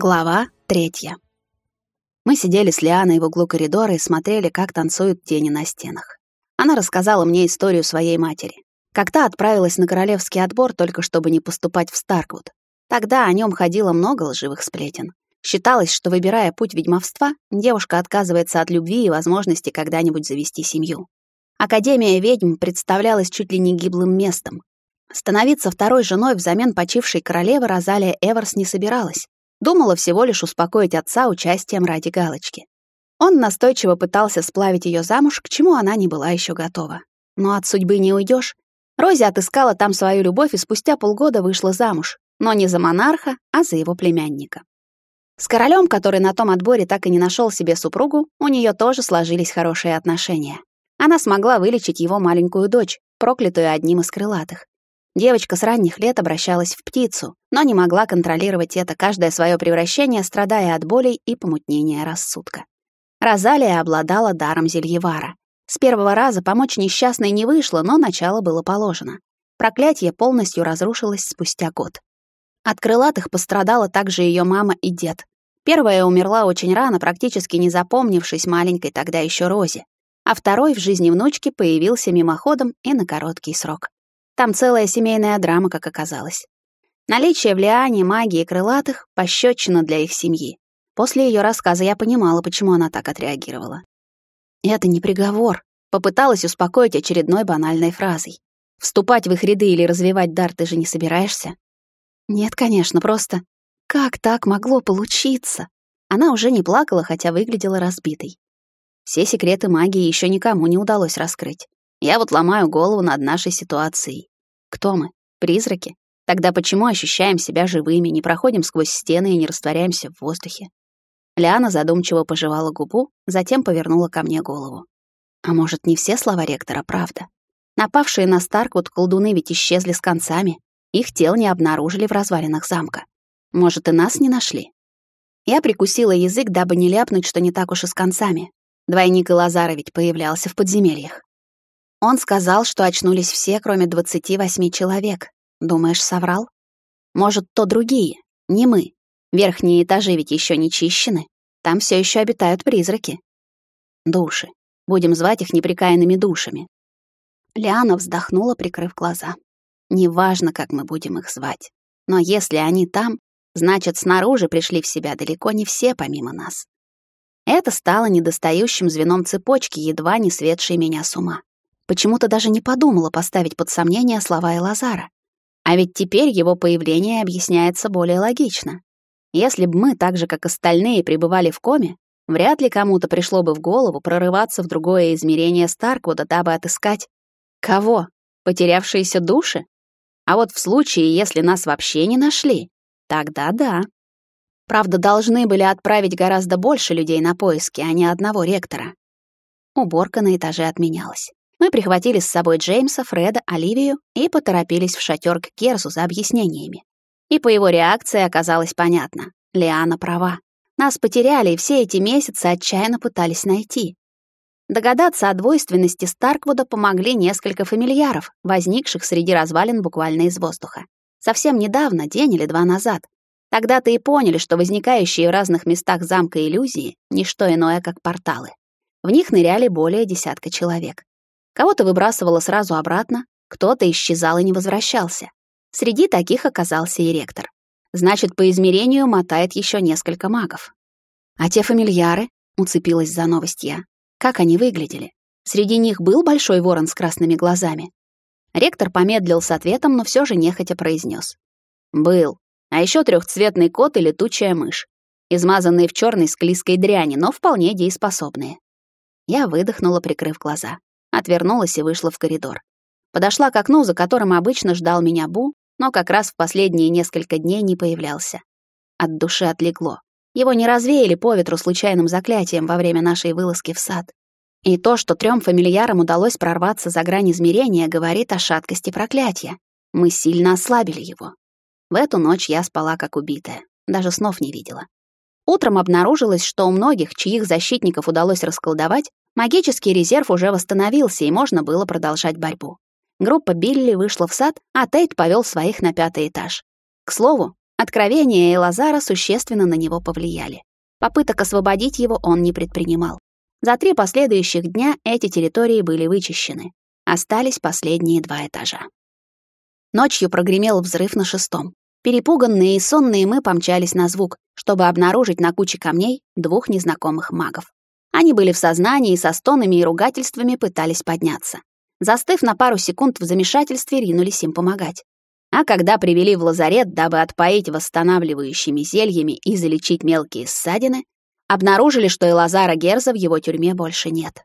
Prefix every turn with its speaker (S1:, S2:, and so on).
S1: Глава третья. Мы сидели с Лианой в углу коридора и смотрели, как танцуют тени на стенах. Она рассказала мне историю своей матери. Как та отправилась на королевский отбор только чтобы не поступать в Старквуд. Тогда о нем ходило много лживых сплетен. Считалось, что, выбирая путь ведьмовства, девушка отказывается от любви и возможности когда-нибудь завести семью. Академия ведьм представлялась чуть ли не гиблым местом. Становиться второй женой взамен почившей королевы Розалия Эверс не собиралась. Думала всего лишь успокоить отца участием ради галочки. Он настойчиво пытался сплавить ее замуж, к чему она не была еще готова. Но от судьбы не уйдешь. Рози отыскала там свою любовь и спустя полгода вышла замуж, но не за монарха, а за его племянника. С королем, который на том отборе так и не нашел себе супругу, у нее тоже сложились хорошие отношения. Она смогла вылечить его маленькую дочь, проклятую одним из крылатых. Девочка с ранних лет обращалась в птицу, но не могла контролировать это каждое свое превращение, страдая от болей и помутнения рассудка. Розалия обладала даром зельевара. С первого раза помочь несчастной не вышло, но начало было положено. Проклятие полностью разрушилось спустя год. От крылатых пострадала также ее мама и дед. Первая умерла очень рано, практически не запомнившись маленькой тогда еще Розе, а второй в жизни внучки появился мимоходом и на короткий срок. Там целая семейная драма, как оказалось. Наличие в Лиане магии крылатых — пощечина для их семьи. После ее рассказа я понимала, почему она так отреагировала. «Это не приговор», — попыталась успокоить очередной банальной фразой. «Вступать в их ряды или развивать дар ты же не собираешься?» «Нет, конечно, просто... Как так могло получиться?» Она уже не плакала, хотя выглядела разбитой. Все секреты магии еще никому не удалось раскрыть. Я вот ломаю голову над нашей ситуацией. Кто мы? Призраки? Тогда почему ощущаем себя живыми, не проходим сквозь стены и не растворяемся в воздухе? Лиана задумчиво пожевала губу, затем повернула ко мне голову. А может, не все слова ректора правда? Напавшие на Старквуд колдуны ведь исчезли с концами. Их тел не обнаружили в развалинах замка. Может, и нас не нашли? Я прикусила язык, дабы не ляпнуть, что не так уж и с концами. Двойник Лазара ведь появлялся в подземельях. Он сказал, что очнулись все, кроме 28 человек. Думаешь, соврал? Может, то другие, не мы. Верхние этажи ведь еще не чищены. Там все еще обитают призраки. Души. Будем звать их неприкаянными душами. Лиана вздохнула, прикрыв глаза. Неважно, как мы будем их звать. Но если они там, значит, снаружи пришли в себя далеко не все помимо нас. Это стало недостающим звеном цепочки, едва не светшей меня с ума. Почему-то даже не подумала поставить под сомнение слова Элазара. А ведь теперь его появление объясняется более логично. Если бы мы, так же как остальные, пребывали в коме, вряд ли кому-то пришло бы в голову прорываться в другое измерение Старквуда, дабы отыскать... Кого? Потерявшиеся души? А вот в случае, если нас вообще не нашли, тогда да. Правда, должны были отправить гораздо больше людей на поиски, а не одного ректора. Уборка на этаже отменялась. Мы прихватили с собой Джеймса, Фреда, Оливию и поторопились в шатер к Керзу за объяснениями. И по его реакции оказалось понятно. Лиана права. Нас потеряли, и все эти месяцы отчаянно пытались найти. Догадаться о двойственности Старквуда помогли несколько фамильяров, возникших среди развалин буквально из воздуха. Совсем недавно, день или два назад. Тогда-то и поняли, что возникающие в разных местах замка иллюзии — ничто иное, как порталы. В них ныряли более десятка человек. Кого-то выбрасывало сразу обратно, кто-то исчезал и не возвращался. Среди таких оказался и ректор. Значит, по измерению мотает еще несколько магов. А те фамильяры, уцепилась за новость я. Как они выглядели? Среди них был большой ворон с красными глазами. Ректор помедлил с ответом, но все же нехотя произнес: "Был. А еще трехцветный кот и летучая мышь, измазанные в черной склизкой дряни, но вполне дееспособные". Я выдохнула, прикрыв глаза отвернулась и вышла в коридор. Подошла к окну, за которым обычно ждал меня Бу, но как раз в последние несколько дней не появлялся. От души отлегло. Его не развеяли по ветру случайным заклятием во время нашей вылазки в сад. И то, что трем фамильярам удалось прорваться за грань измерения, говорит о шаткости проклятия. Мы сильно ослабили его. В эту ночь я спала как убитая, даже снов не видела. Утром обнаружилось, что у многих, чьих защитников удалось расколдовать, Магический резерв уже восстановился, и можно было продолжать борьбу. Группа Билли вышла в сад, а Тейт повел своих на пятый этаж. К слову, Откровения Элазара существенно на него повлияли. Попыток освободить его он не предпринимал. За три последующих дня эти территории были вычищены. Остались последние два этажа. Ночью прогремел взрыв на шестом. Перепуганные и сонные мы помчались на звук, чтобы обнаружить на куче камней двух незнакомых магов. Они были в сознании и со стонами и ругательствами пытались подняться. Застыв на пару секунд в замешательстве, ринулись им помогать. А когда привели в лазарет, дабы отпоить восстанавливающими зельями и залечить мелкие ссадины, обнаружили, что и Лазара Герза в его тюрьме больше нет.